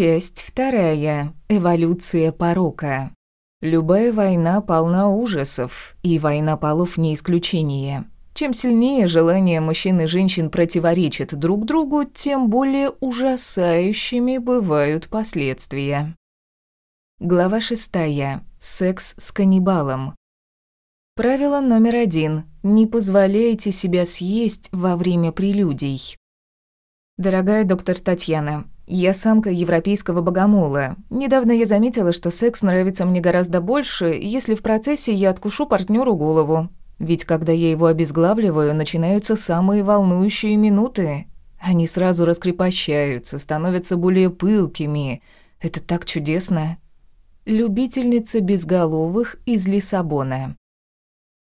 Часть вторая. Эволюция порока. Любая война полна ужасов, и война полов не исключение. Чем сильнее желания мужчин и женщин противоречат друг другу, тем более ужасающими бывают последствия. Глава шестая. Секс с каннибалом. Правило номер один. Не позволяйте себя съесть во время прелюдий. Дорогая доктор Татьяна, я самка европейского богомола. Недавно я заметила, что секс нравится мне гораздо больше, если в процессе я откушу партнеру голову. Ведь когда я его обезглавливаю, начинаются самые волнующие минуты. Они сразу раскрепощаются, становятся более пылкими. Это так чудесно. Любительница безголовых из Лиссабона.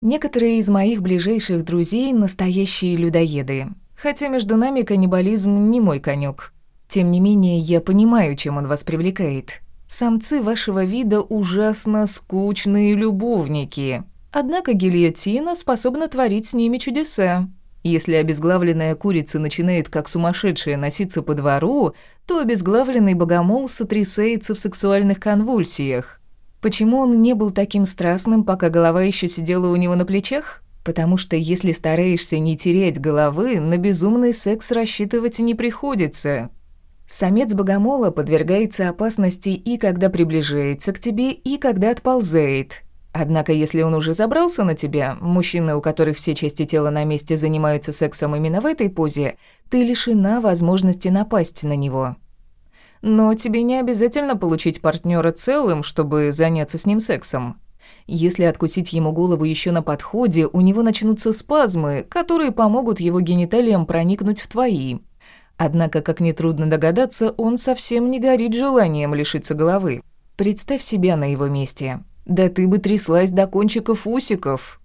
Некоторые из моих ближайших друзей – настоящие людоеды. Хотя между нами каннибализм не мой конек. Тем не менее, я понимаю, чем он вас привлекает. Самцы вашего вида ужасно скучные любовники. Однако гильотина способна творить с ними чудеса. Если обезглавленная курица начинает как сумасшедшая носиться по двору, то обезглавленный богомол сотрясается в сексуальных конвульсиях. Почему он не был таким страстным, пока голова еще сидела у него на плечах? Потому что если стараешься не терять головы, на безумный секс рассчитывать не приходится. Самец богомола подвергается опасности и когда приближается к тебе, и когда отползает. Однако, если он уже забрался на тебя, мужчины, у которых все части тела на месте занимаются сексом именно в этой позе, ты лишена возможности напасть на него. Но тебе не обязательно получить партнера целым, чтобы заняться с ним сексом. Если откусить ему голову еще на подходе, у него начнутся спазмы, которые помогут его гениталиям проникнуть в твои. Однако, как нетрудно догадаться, он совсем не горит желанием лишиться головы. Представь себя на его месте. Да ты бы тряслась до кончиков усиков.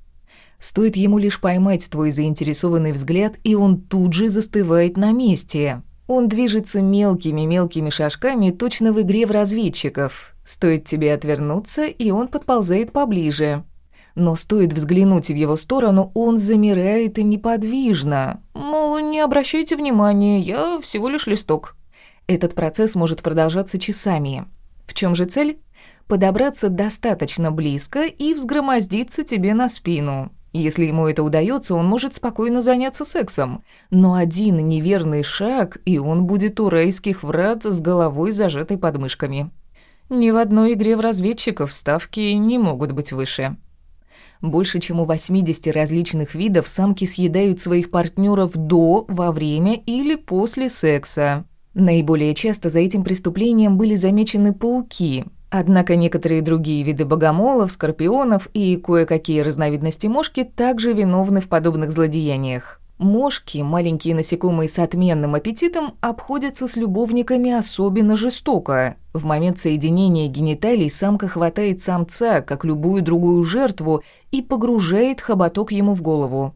Стоит ему лишь поймать твой заинтересованный взгляд, и он тут же застывает на месте. Он движется мелкими-мелкими шажками, точно в игре в разведчиков. Стоит тебе отвернуться, и он подползает поближе но стоит взглянуть в его сторону, он замирает и неподвижно. Мол, не обращайте внимания, я всего лишь листок. Этот процесс может продолжаться часами. В чем же цель? Подобраться достаточно близко и взгромоздиться тебе на спину. Если ему это удается, он может спокойно заняться сексом. Но один неверный шаг, и он будет у райских врат с головой зажатой подмышками. Ни в одной игре в разведчиков ставки не могут быть выше. Больше чем у 80 различных видов самки съедают своих партнеров до, во время или после секса. Наиболее часто за этим преступлением были замечены пауки. Однако некоторые другие виды богомолов, скорпионов и кое-какие разновидности мошки также виновны в подобных злодеяниях. Мошки, маленькие насекомые с отменным аппетитом, обходятся с любовниками особенно жестоко. В момент соединения гениталий самка хватает самца, как любую другую жертву, и погружает хоботок ему в голову.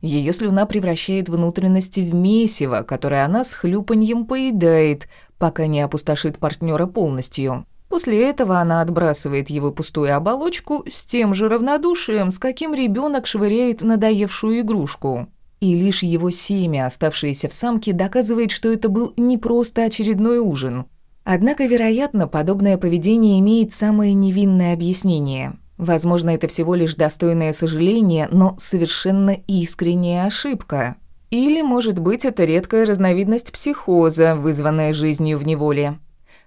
Ее слюна превращает внутренности в месиво, которое она с хлюпаньем поедает, пока не опустошит партнера полностью. После этого она отбрасывает его пустую оболочку с тем же равнодушием, с каким ребенок швыряет надоевшую игрушку. И лишь его семя, оставшееся в самке, доказывает, что это был не просто очередной ужин. Однако, вероятно, подобное поведение имеет самое невинное объяснение. Возможно, это всего лишь достойное сожаление, но совершенно искренняя ошибка. Или, может быть, это редкая разновидность психоза, вызванная жизнью в неволе.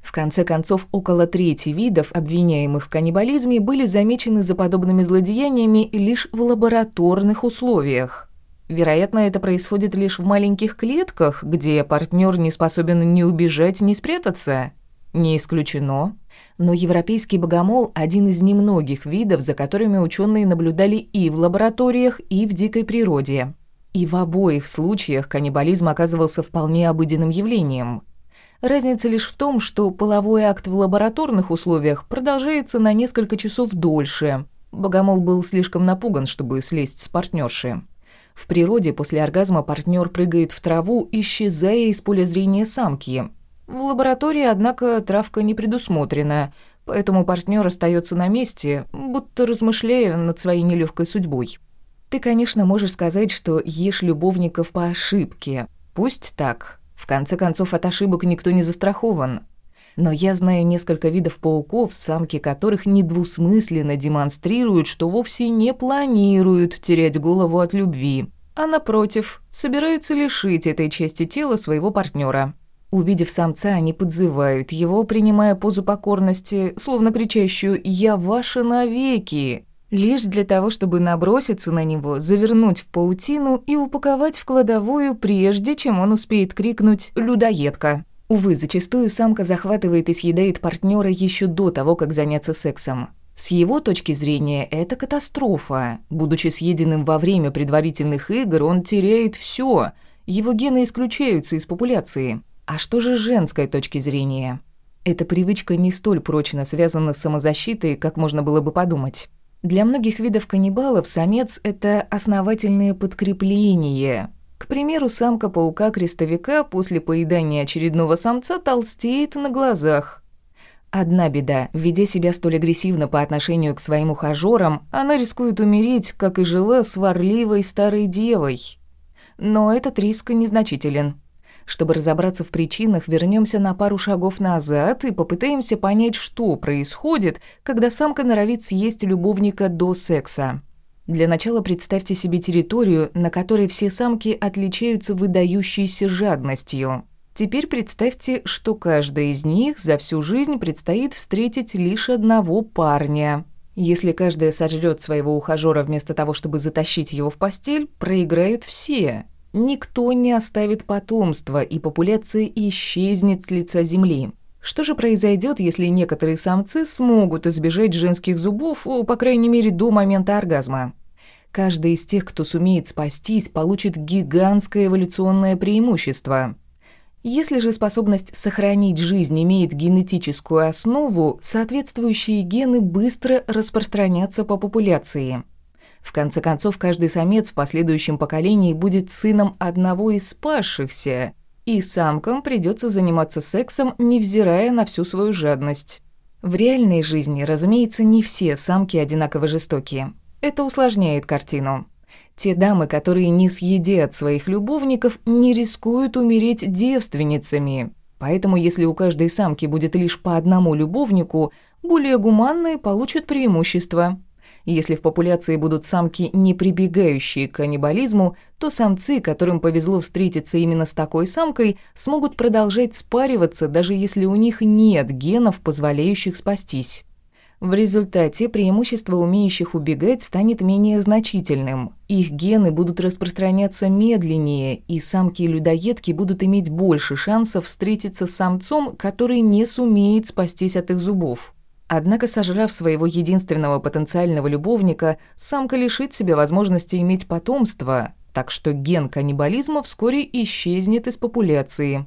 В конце концов, около трети видов, обвиняемых в каннибализме, были замечены за подобными злодеяниями лишь в лабораторных условиях. Вероятно, это происходит лишь в маленьких клетках, где партнер не способен ни убежать, ни спрятаться. Не исключено. Но европейский богомол – один из немногих видов, за которыми ученые наблюдали и в лабораториях, и в дикой природе. И в обоих случаях каннибализм оказывался вполне обыденным явлением. Разница лишь в том, что половой акт в лабораторных условиях продолжается на несколько часов дольше. Богомол был слишком напуган, чтобы слезть с партнерши. В природе после оргазма партнер прыгает в траву, исчезая из поля зрения самки. В лаборатории, однако, травка не предусмотрена, поэтому партнер остается на месте, будто размышляя над своей нелегкой судьбой. Ты, конечно, можешь сказать, что ешь любовников по ошибке. Пусть так. В конце концов, от ошибок никто не застрахован. Но я знаю несколько видов пауков, самки которых недвусмысленно демонстрируют, что вовсе не планируют терять голову от любви, а напротив, собираются лишить этой части тела своего партнера. Увидев самца, они подзывают его, принимая позу покорности, словно кричащую «Я ваша навеки!», лишь для того, чтобы наброситься на него, завернуть в паутину и упаковать в кладовую, прежде чем он успеет крикнуть «Людоедка!». Увы, зачастую самка захватывает и съедает партнера еще до того, как заняться сексом. С его точки зрения, это катастрофа. Будучи съеденным во время предварительных игр, он теряет все. Его гены исключаются из популяции. А что же с женской точки зрения? Эта привычка не столь прочно связана с самозащитой, как можно было бы подумать. Для многих видов каннибалов самец – это основательное подкрепление. К примеру, самка паука-крестовика после поедания очередного самца толстеет на глазах. Одна беда – ведя себя столь агрессивно по отношению к своим ухажёрам, она рискует умереть, как и жила сварливой старой девой. Но этот риск незначителен. Чтобы разобраться в причинах, вернемся на пару шагов назад и попытаемся понять, что происходит, когда самка норовит съесть любовника до секса. Для начала представьте себе территорию, на которой все самки отличаются выдающейся жадностью. Теперь представьте, что каждая из них за всю жизнь предстоит встретить лишь одного парня. Если каждая сожрет своего ухажера вместо того, чтобы затащить его в постель, проиграют все. Никто не оставит потомства, и популяция исчезнет с лица Земли. Что же произойдет, если некоторые самцы смогут избежать женских зубов, по крайней мере, до момента оргазма? Каждый из тех, кто сумеет спастись, получит гигантское эволюционное преимущество. Если же способность сохранить жизнь имеет генетическую основу, соответствующие гены быстро распространятся по популяции – в конце концов, каждый самец в последующем поколении будет сыном одного из спасшихся, и самкам придется заниматься сексом, невзирая на всю свою жадность. В реальной жизни, разумеется, не все самки одинаково жестокие. Это усложняет картину. Те дамы, которые не съедят своих любовников, не рискуют умереть девственницами. Поэтому если у каждой самки будет лишь по одному любовнику, более гуманные получат преимущество. Если в популяции будут самки, не прибегающие к каннибализму, то самцы, которым повезло встретиться именно с такой самкой, смогут продолжать спариваться, даже если у них нет генов, позволяющих спастись. В результате преимущество умеющих убегать станет менее значительным. Их гены будут распространяться медленнее, и самки-людоедки будут иметь больше шансов встретиться с самцом, который не сумеет спастись от их зубов. Однако, сожрав своего единственного потенциального любовника, самка лишит себя возможности иметь потомство, так что ген каннибализма вскоре исчезнет из популяции.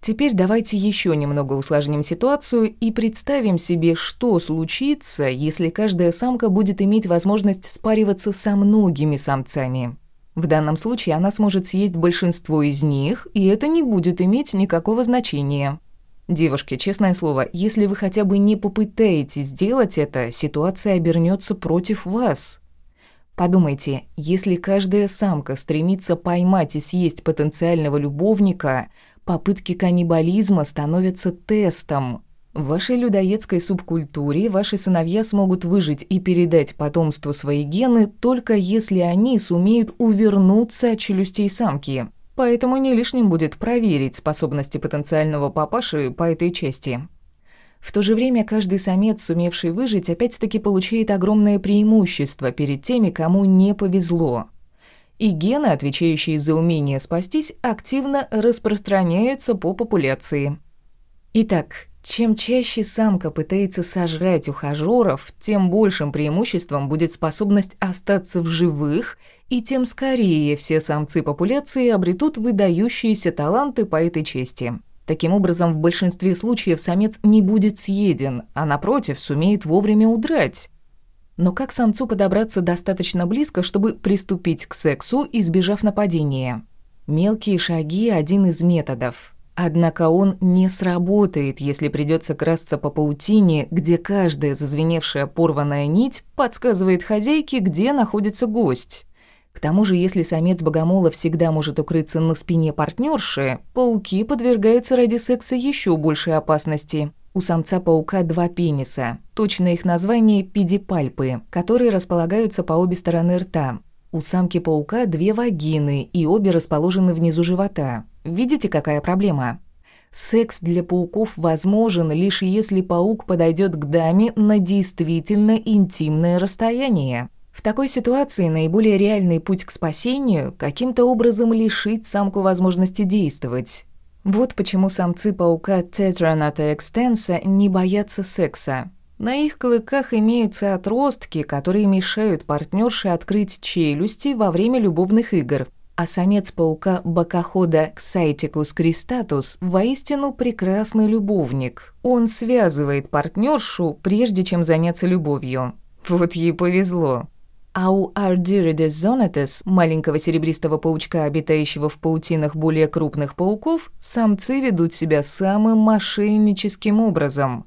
Теперь давайте еще немного усложним ситуацию и представим себе, что случится, если каждая самка будет иметь возможность спариваться со многими самцами. В данном случае она сможет съесть большинство из них, и это не будет иметь никакого значения. Девушки, честное слово, если вы хотя бы не попытаетесь сделать это, ситуация обернется против вас. Подумайте, если каждая самка стремится поймать и съесть потенциального любовника, попытки каннибализма становятся тестом. В вашей людоедской субкультуре ваши сыновья смогут выжить и передать потомству свои гены только если они сумеют увернуться от челюстей самки. Поэтому не лишним будет проверить способности потенциального папаши по этой части. В то же время каждый самец, сумевший выжить, опять-таки получает огромное преимущество перед теми, кому не повезло. И гены, отвечающие за умение спастись, активно распространяются по популяции. Итак, чем чаще самка пытается сожрать ухажёров, тем большим преимуществом будет способность остаться в живых и тем скорее все самцы популяции обретут выдающиеся таланты по этой части. Таким образом, в большинстве случаев самец не будет съеден, а напротив, сумеет вовремя удрать. Но как самцу подобраться достаточно близко, чтобы приступить к сексу, избежав нападения? Мелкие шаги – один из методов. Однако он не сработает, если придется красться по паутине, где каждая зазвеневшая порванная нить подсказывает хозяйке, где находится гость. К тому же, если самец богомола всегда может укрыться на спине партнерши, пауки подвергаются ради секса еще большей опасности. У самца-паука два пениса, точное их название – педипальпы, которые располагаются по обе стороны рта. У самки-паука две вагины, и обе расположены внизу живота. Видите, какая проблема? Секс для пауков возможен лишь если паук подойдет к даме на действительно интимное расстояние. В такой ситуации наиболее реальный путь к спасению – каким-то образом лишить самку возможности действовать. Вот почему самцы паука Tetraната extensa не боятся секса. На их клыках имеются отростки, которые мешают партнерше открыть челюсти во время любовных игр – а самец паука бокохода Ксайтикус кристатус воистину прекрасный любовник. Он связывает партнершу, прежде чем заняться любовью. Вот ей повезло. А у Ardirides zonatus, маленького серебристого паучка, обитающего в паутинах более крупных пауков, самцы ведут себя самым мошенническим образом.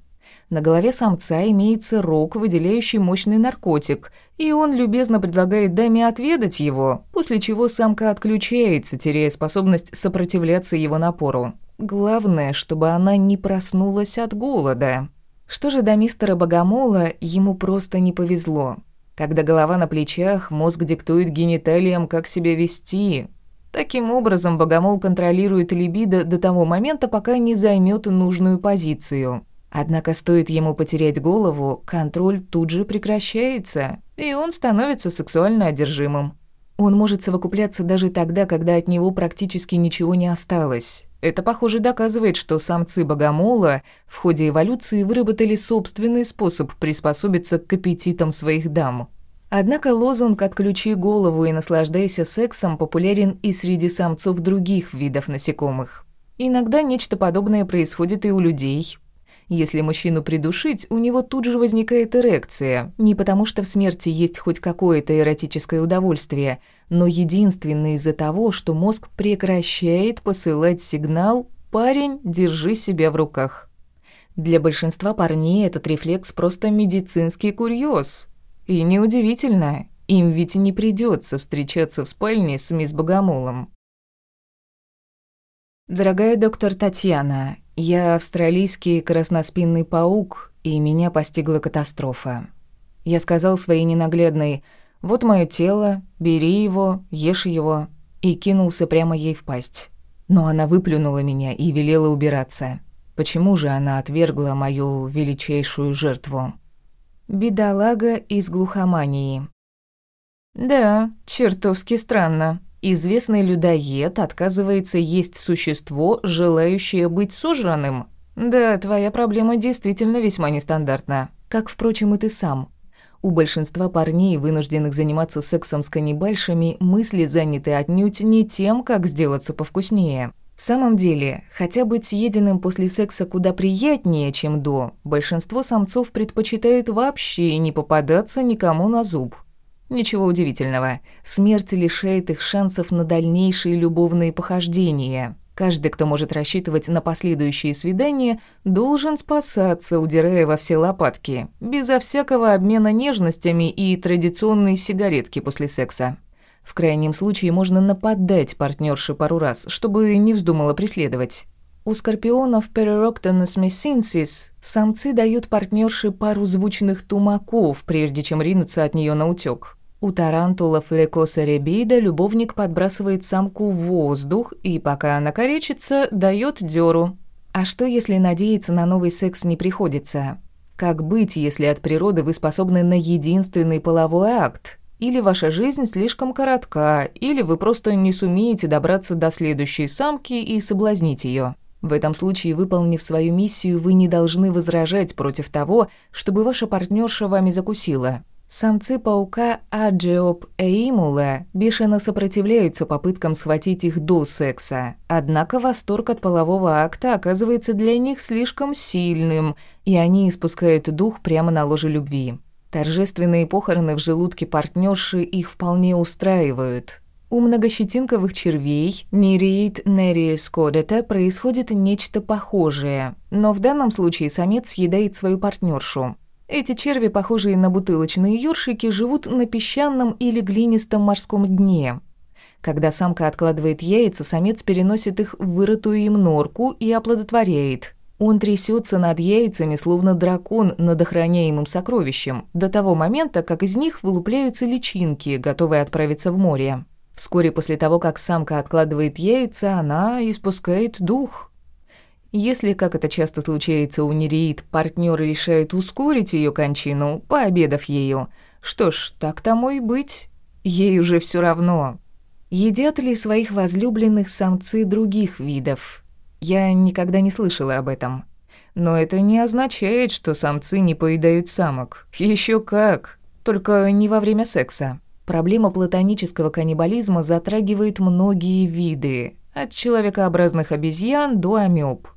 На голове самца имеется рог, выделяющий мощный наркотик, и он любезно предлагает даме отведать его, после чего самка отключается, теряя способность сопротивляться его напору. Главное, чтобы она не проснулась от голода. Что же до мистера Богомола, ему просто не повезло. Когда голова на плечах, мозг диктует гениталиям, как себя вести. Таким образом, Богомол контролирует либидо до того момента, пока не займет нужную позицию. Однако стоит ему потерять голову, контроль тут же прекращается, и он становится сексуально одержимым. Он может совокупляться даже тогда, когда от него практически ничего не осталось. Это, похоже, доказывает, что самцы богомола в ходе эволюции выработали собственный способ приспособиться к аппетитам своих дам. Однако лозунг «отключи голову и наслаждайся сексом» популярен и среди самцов других видов насекомых. Иногда нечто подобное происходит и у людей, если мужчину придушить, у него тут же возникает эрекция. Не потому что в смерти есть хоть какое-то эротическое удовольствие, но единственно из-за того, что мозг прекращает посылать сигнал «парень, держи себя в руках». Для большинства парней этот рефлекс просто медицинский курьез. И неудивительно, им ведь не придется встречаться в спальне с мисс Богомолом. Дорогая доктор Татьяна, я австралийский красноспинный паук, и меня постигла катастрофа. Я сказал своей ненаглядной «Вот мое тело, бери его, ешь его», и кинулся прямо ей в пасть. Но она выплюнула меня и велела убираться. Почему же она отвергла мою величайшую жертву? Бедолага из глухомании. Да, чертовски странно. Известный людоед отказывается есть существо, желающее быть сожранным. Да, твоя проблема действительно весьма нестандартна. Как, впрочем, и ты сам. У большинства парней, вынужденных заниматься сексом с каннибальшами, мысли заняты отнюдь не тем, как сделаться повкуснее. В самом деле, хотя быть съеденным после секса куда приятнее, чем до, большинство самцов предпочитают вообще не попадаться никому на зуб. Ничего удивительного. Смерть лишает их шансов на дальнейшие любовные похождения. Каждый, кто может рассчитывать на последующие свидания, должен спасаться, удирая во все лопатки, безо всякого обмена нежностями и традиционной сигаретки после секса. В крайнем случае можно нападать партнерше пару раз, чтобы не вздумала преследовать. У скорпионов Peroroctonus messinsis самцы дают партнерше пару звучных тумаков, прежде чем ринуться от нее на утёк. У тарантулов лекоса ребида любовник подбрасывает самку в воздух и, пока она коречится, дает дёру. А что, если надеяться на новый секс не приходится? Как быть, если от природы вы способны на единственный половой акт? Или ваша жизнь слишком коротка, или вы просто не сумеете добраться до следующей самки и соблазнить ее. В этом случае, выполнив свою миссию, вы не должны возражать против того, чтобы ваша партнерша вами закусила. Самцы паука Аджиоп эймула бешено сопротивляются попыткам схватить их до секса, однако восторг от полового акта оказывается для них слишком сильным, и они испускают дух прямо на ложе любви. Торжественные похороны в желудке партнерши их вполне устраивают. У многощетинковых червей Нереид нериес кодета происходит нечто похожее, но в данном случае самец съедает свою партнершу. Эти черви, похожие на бутылочные ёршики, живут на песчаном или глинистом морском дне. Когда самка откладывает яйца, самец переносит их в вырытую им норку и оплодотворяет. Он трясется над яйцами, словно дракон над охраняемым сокровищем, до того момента, как из них вылупляются личинки, готовые отправиться в море. Вскоре после того, как самка откладывает яйца, она испускает дух. Если, как это часто случается у нереид, партнер решает ускорить ее кончину, пообедав ею, что ж, так тому и быть. Ей уже все равно. Едят ли своих возлюбленных самцы других видов? Я никогда не слышала об этом. Но это не означает, что самцы не поедают самок. Еще как. Только не во время секса. Проблема платонического каннибализма затрагивает многие виды, от человекообразных обезьян до амеб.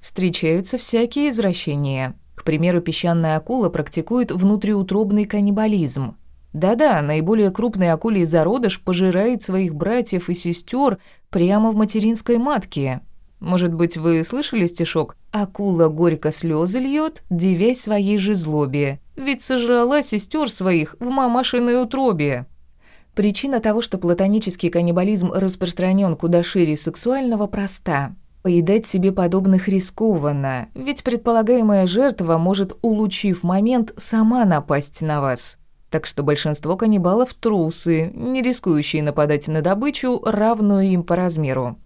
Встречаются всякие извращения. К примеру, песчаная акула практикует внутриутробный каннибализм. Да-да, наиболее крупный акулий зародыш пожирает своих братьев и сестер прямо в материнской матке. Может быть, вы слышали стишок «Акула горько слезы льет, девясь своей же злобе, ведь сожрала сестер своих в мамашиной утробе». Причина того, что платонический каннибализм распространен куда шире сексуального, проста. Поедать себе подобных рискованно, ведь предполагаемая жертва может, улучив момент, сама напасть на вас. Так что большинство каннибалов – трусы, не рискующие нападать на добычу, равную им по размеру.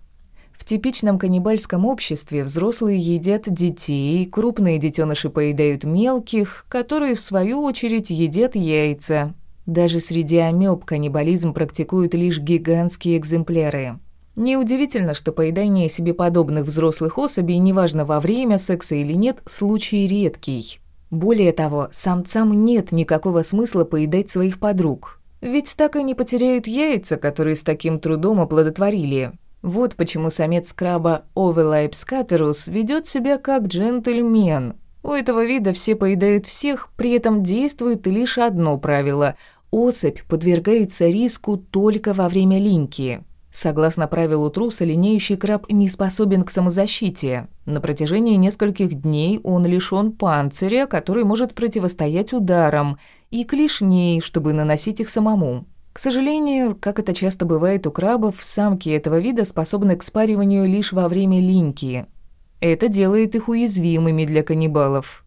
В типичном каннибальском обществе взрослые едят детей, крупные детеныши поедают мелких, которые в свою очередь едят яйца. Даже среди амеб каннибализм практикуют лишь гигантские экземпляры. Неудивительно, что поедание себе подобных взрослых особей, неважно во время секса или нет, случай редкий. Более того, самцам нет никакого смысла поедать своих подруг. Ведь так они потеряют яйца, которые с таким трудом оплодотворили. Вот почему самец краба Овелайпс катерус ведет себя как джентльмен. У этого вида все поедают всех, при этом действует лишь одно правило – особь подвергается риску только во время линьки. Согласно правилу труса, линеющий краб не способен к самозащите. На протяжении нескольких дней он лишён панциря, который может противостоять ударам, и клешней, чтобы наносить их самому. К сожалению, как это часто бывает у крабов, самки этого вида способны к спариванию лишь во время линьки. Это делает их уязвимыми для каннибалов.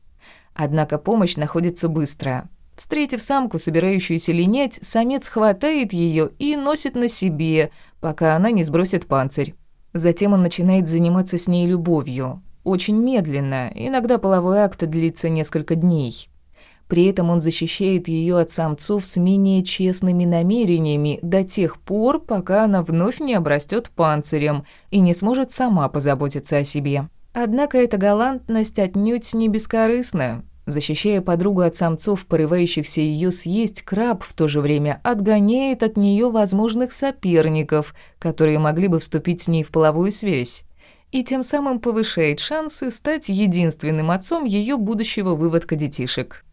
Однако помощь находится быстро. Встретив самку, собирающуюся линять, самец хватает ее и носит на себе, пока она не сбросит панцирь. Затем он начинает заниматься с ней любовью. Очень медленно, иногда половой акт длится несколько дней. При этом он защищает ее от самцов с менее честными намерениями до тех пор, пока она вновь не обрастет панцирем и не сможет сама позаботиться о себе. Однако эта галантность отнюдь не бескорыстна. Защищая подругу от самцов, порывающихся ее съесть, краб в то же время отгоняет от нее возможных соперников, которые могли бы вступить с ней в половую связь, и тем самым повышает шансы стать единственным отцом ее будущего выводка детишек.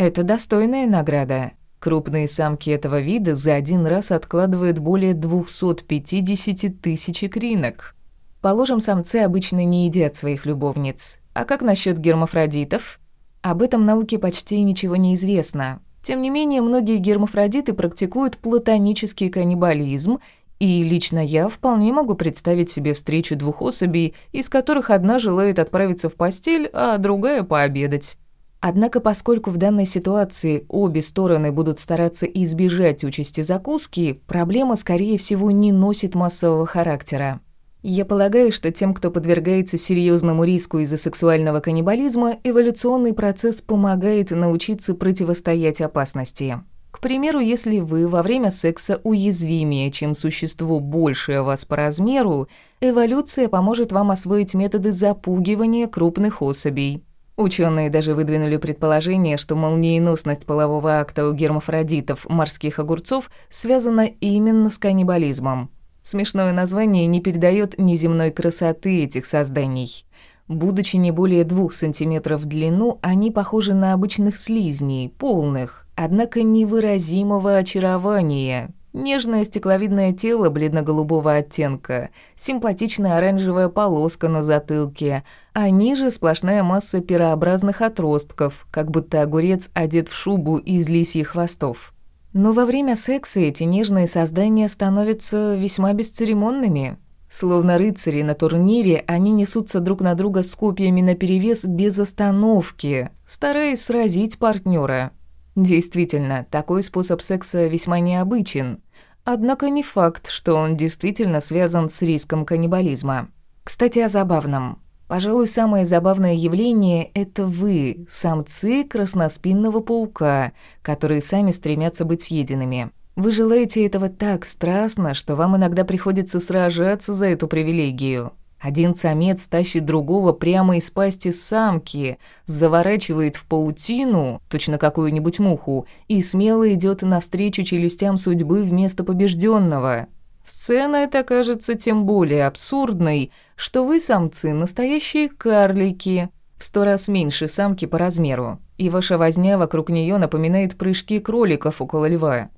Это достойная награда. Крупные самки этого вида за один раз откладывают более 250 тысяч икринок. Положим, самцы обычно не едят своих любовниц. А как насчет гермафродитов? Об этом науке почти ничего не известно. Тем не менее, многие гермафродиты практикуют платонический каннибализм, и лично я вполне могу представить себе встречу двух особей, из которых одна желает отправиться в постель, а другая пообедать. Однако, поскольку в данной ситуации обе стороны будут стараться избежать участи закуски, проблема, скорее всего, не носит массового характера. Я полагаю, что тем, кто подвергается серьезному риску из-за сексуального каннибализма, эволюционный процесс помогает научиться противостоять опасности. К примеру, если вы во время секса уязвимее, чем существо большее вас по размеру, эволюция поможет вам освоить методы запугивания крупных особей. Ученые даже выдвинули предположение, что молниеносность полового акта у гермафродитов морских огурцов связана именно с каннибализмом. Смешное название не передает неземной красоты этих созданий. Будучи не более двух сантиметров в длину, они похожи на обычных слизней, полных, однако невыразимого очарования. Нежное стекловидное тело бледно-голубого оттенка, симпатичная оранжевая полоска на затылке, а ниже сплошная масса перообразных отростков, как будто огурец одет в шубу из лисьих хвостов. Но во время секса эти нежные создания становятся весьма бесцеремонными. Словно рыцари на турнире, они несутся друг на друга с копьями наперевес без остановки, стараясь сразить партнера. Действительно, такой способ секса весьма необычен. Однако не факт, что он действительно связан с риском каннибализма. Кстати, о забавном. Пожалуй, самое забавное явление – это вы, самцы красноспинного паука, которые сами стремятся быть съеденными. Вы желаете этого так страстно, что вам иногда приходится сражаться за эту привилегию. Один самец тащит другого прямо из пасти самки, заворачивает в паутину, точно какую-нибудь муху, и смело идет навстречу челюстям судьбы вместо побежденного. Сцена эта кажется тем более абсурдной, что вы, самцы, настоящие карлики, в сто раз меньше самки по размеру, и ваша возня вокруг нее напоминает прыжки кроликов около льва.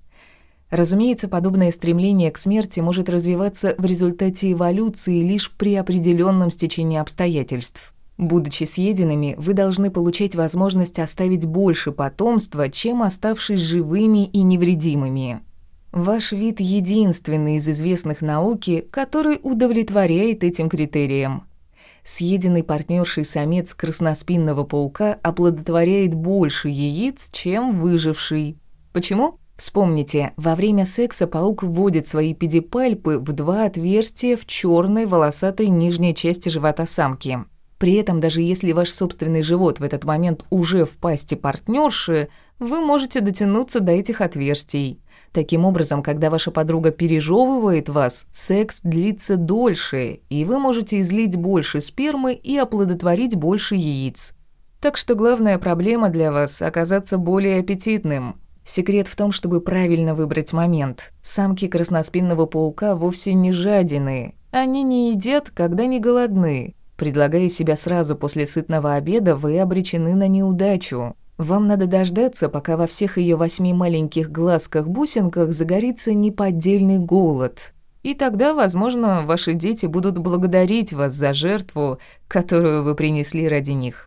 Разумеется, подобное стремление к смерти может развиваться в результате эволюции лишь при определенном стечении обстоятельств. Будучи съеденными, вы должны получать возможность оставить больше потомства, чем оставшись живыми и невредимыми. Ваш вид единственный из известных науки, который удовлетворяет этим критериям. Съеденный партнерший самец красноспинного паука оплодотворяет больше яиц, чем выживший. Почему? Вспомните, во время секса паук вводит свои педипальпы в два отверстия в черной волосатой нижней части живота самки. При этом, даже если ваш собственный живот в этот момент уже в пасти партнерши, вы можете дотянуться до этих отверстий. Таким образом, когда ваша подруга пережевывает вас, секс длится дольше, и вы можете излить больше спермы и оплодотворить больше яиц. Так что главная проблема для вас – оказаться более аппетитным. Секрет в том, чтобы правильно выбрать момент. Самки красноспинного паука вовсе не жадины. Они не едят, когда не голодны. Предлагая себя сразу после сытного обеда, вы обречены на неудачу. Вам надо дождаться, пока во всех ее восьми маленьких глазках-бусинках загорится неподдельный голод. И тогда, возможно, ваши дети будут благодарить вас за жертву, которую вы принесли ради них.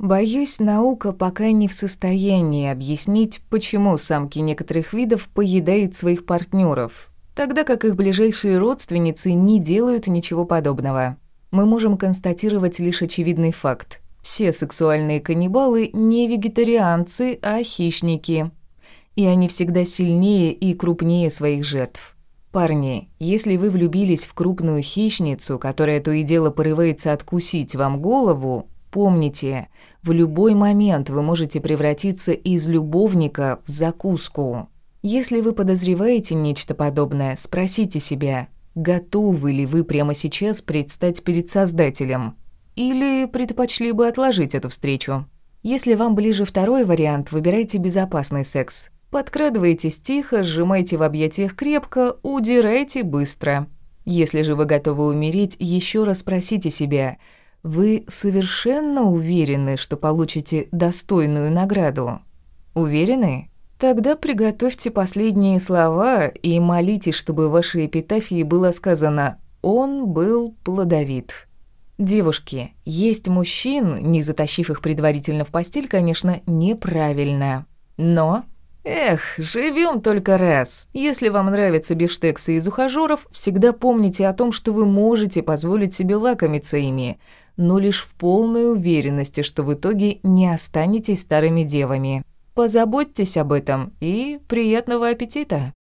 Боюсь, наука пока не в состоянии объяснить, почему самки некоторых видов поедают своих партнеров, тогда как их ближайшие родственницы не делают ничего подобного. Мы можем констатировать лишь очевидный факт. Все сексуальные каннибалы не вегетарианцы, а хищники. И они всегда сильнее и крупнее своих жертв. Парни, если вы влюбились в крупную хищницу, которая то и дело порывается откусить вам голову, помните, в любой момент вы можете превратиться из любовника в закуску. Если вы подозреваете нечто подобное, спросите себя, готовы ли вы прямо сейчас предстать перед Создателем – или предпочли бы отложить эту встречу? Если вам ближе второй вариант, выбирайте безопасный секс. Подкрадывайтесь тихо, сжимайте в объятиях крепко, удирайте быстро. Если же вы готовы умереть, еще раз спросите себя, вы совершенно уверены, что получите достойную награду? Уверены? Тогда приготовьте последние слова и молитесь, чтобы в вашей эпитафии было сказано «Он был плодовит». Девушки, есть мужчин, не затащив их предварительно в постель, конечно, неправильно. Но Эх, живем только раз. Если вам нравятся бифштексы из ухажёров, всегда помните о том, что вы можете позволить себе лакомиться ими, но лишь в полной уверенности, что в итоге не останетесь старыми девами. Позаботьтесь об этом и приятного аппетита!